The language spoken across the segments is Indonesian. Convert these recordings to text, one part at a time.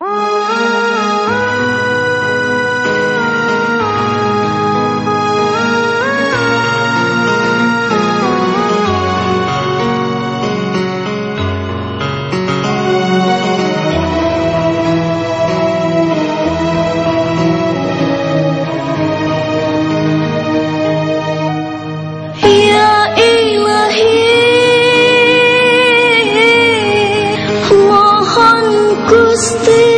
Oh! Deus this.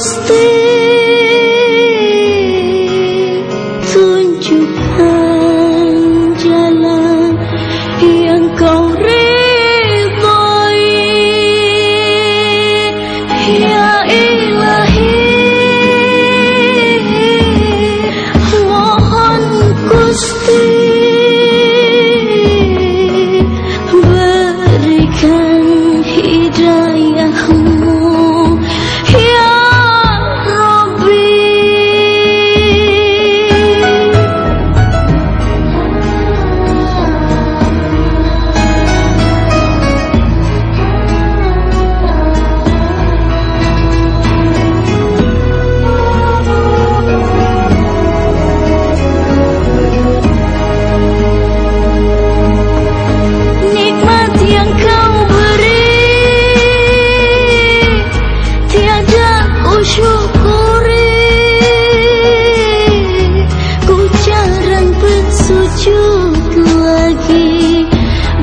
Dios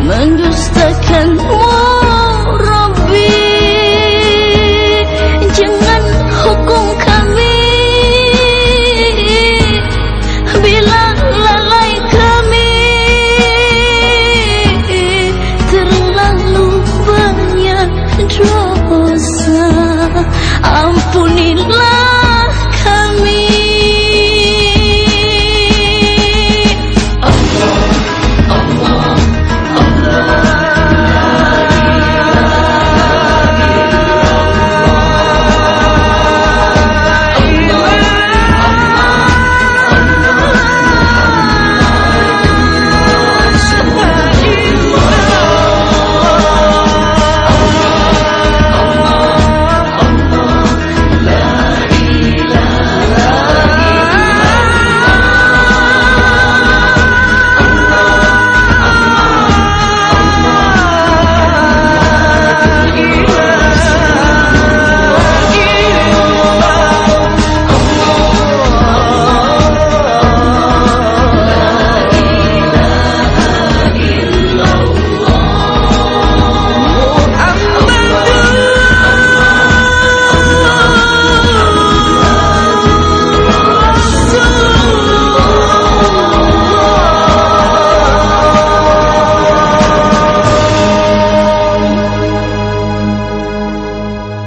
mendustakanmu Rabbi jangan hukum kami. Bila lalai kami terlalu banyak dosa. Ampunilah